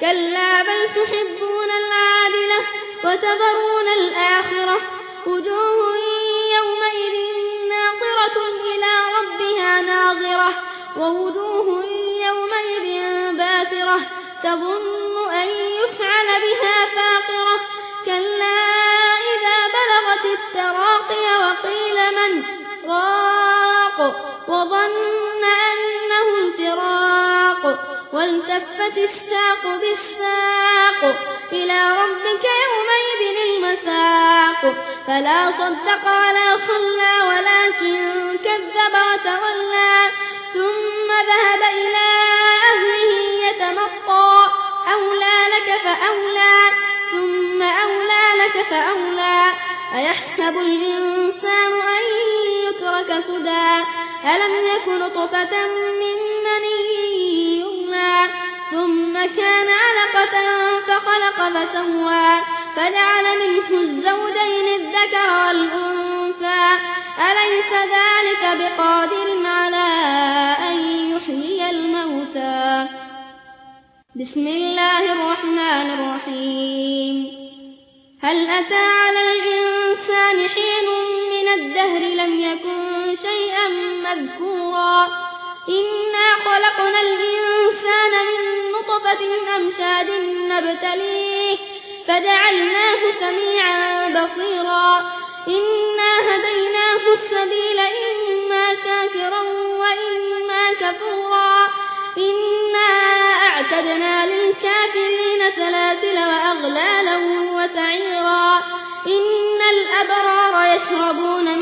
كلا بل تحبون العادلة وتذرون الآخرة وجوه يومئذ ناظرة إلى ربها ناظرة ووجوه يومئذ باترة تظن أن يفعل بها فاقرة كلا إذا بلغت التراقي وقيل من راق وظن أنه الفراق والتفت الساق بالساق إلى ربك يومئذ المساق. فلا صدق ولا صلى ولكن كذب وتولى. ثم ذهب إلى أهله يتمطى. أولى لك فأولى. ثم أولى لك فأولى. أيحسب الإنسان أن يترك سدى؟ ألم يكن طفة من مني؟ كان علقة فخلق فسوى فجعل منه الزوجين الذكر والأنثى. أليس ذلك بقادر على أن يحيي الموتى؟ بسم الله الرحمن الرحيم. هل أتى على الإنسان حين من الدهر لم يكن شيئا مذكورا؟ إنا خلقنا الإنسان نبتليه فجعلناه سميعا بصيرا إنا هديناه السبيل إما شاكرا وإما كفورا إنا أعتدنا للكافرين سلاسل وأغلالا وسعيرا إن الأبرار يشربون